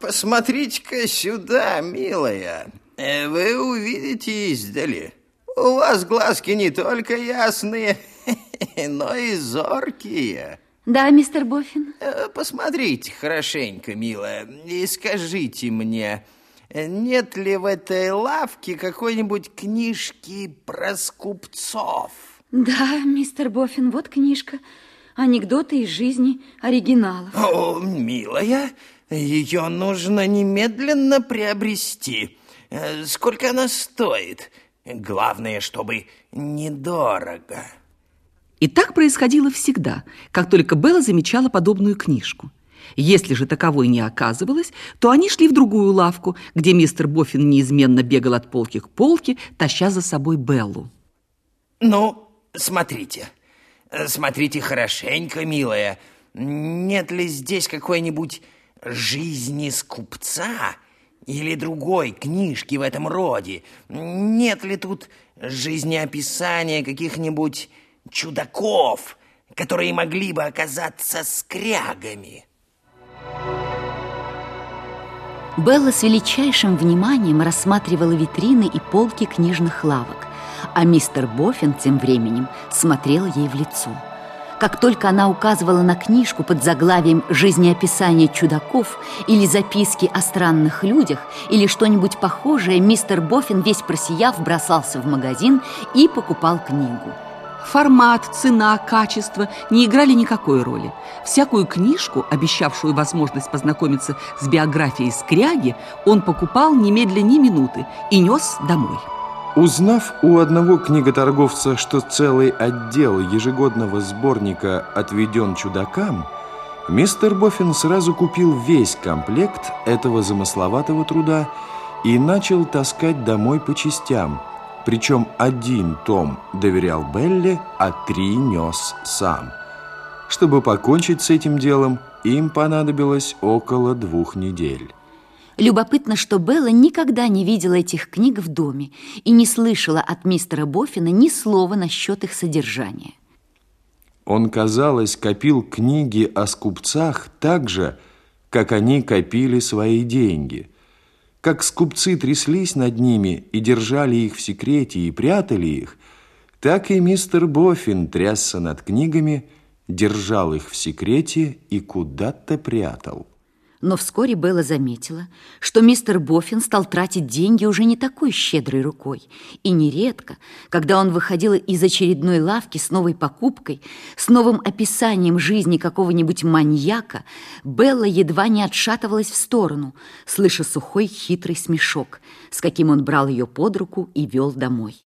Посмотрите-ка сюда, милая. Э, вы увидите издали. У вас глазки не только ясные, но и зоркие. Да, мистер Боффин. Э, посмотрите хорошенько, милая, и скажите мне, нет ли в этой лавке какой-нибудь книжки про скупцов? Да, мистер Боффин, вот книжка. Анекдоты из жизни оригиналов. О, милая, ее нужно немедленно приобрести. Э, сколько она стоит? Главное, чтобы недорого. И так происходило всегда, как только Белла замечала подобную книжку. Если же таковой не оказывалось, то они шли в другую лавку, где мистер Боффин неизменно бегал от полки к полке, таща за собой Беллу. Ну, смотрите, смотрите хорошенько, милая. Нет ли здесь какой-нибудь жизни скупца или другой книжки в этом роде? Нет ли тут жизнеописания каких-нибудь чудаков, которые могли бы оказаться скрягами. Белла с величайшим вниманием рассматривала витрины и полки книжных лавок, а мистер Боффин тем временем смотрел ей в лицо. Как только она указывала на книжку под заглавием «Жизнеописание чудаков» или «Записки о странных людях» или что-нибудь похожее, мистер Боффин, весь просияв, бросался в магазин и покупал книгу. Формат, цена, качество не играли никакой роли. Всякую книжку, обещавшую возможность познакомиться с биографией Скряги, он покупал немедленно ни минуты и нес домой. Узнав у одного книготорговца, что целый отдел ежегодного сборника отведен чудакам, мистер Боффин сразу купил весь комплект этого замысловатого труда и начал таскать домой по частям – причем один том доверял Белле, а три нес сам. Чтобы покончить с этим делом, им понадобилось около двух недель. Любопытно, что Белла никогда не видела этих книг в доме и не слышала от мистера Боффина ни слова насчет их содержания. Он, казалось, копил книги о скупцах так же, как они копили свои деньги – как скупцы тряслись над ними и держали их в секрете и прятали их, так и мистер Боффин трясся над книгами, держал их в секрете и куда-то прятал. Но вскоре Белла заметила, что мистер Боффин стал тратить деньги уже не такой щедрой рукой. И нередко, когда он выходил из очередной лавки с новой покупкой, с новым описанием жизни какого-нибудь маньяка, Белла едва не отшатывалась в сторону, слыша сухой хитрый смешок, с каким он брал ее под руку и вел домой.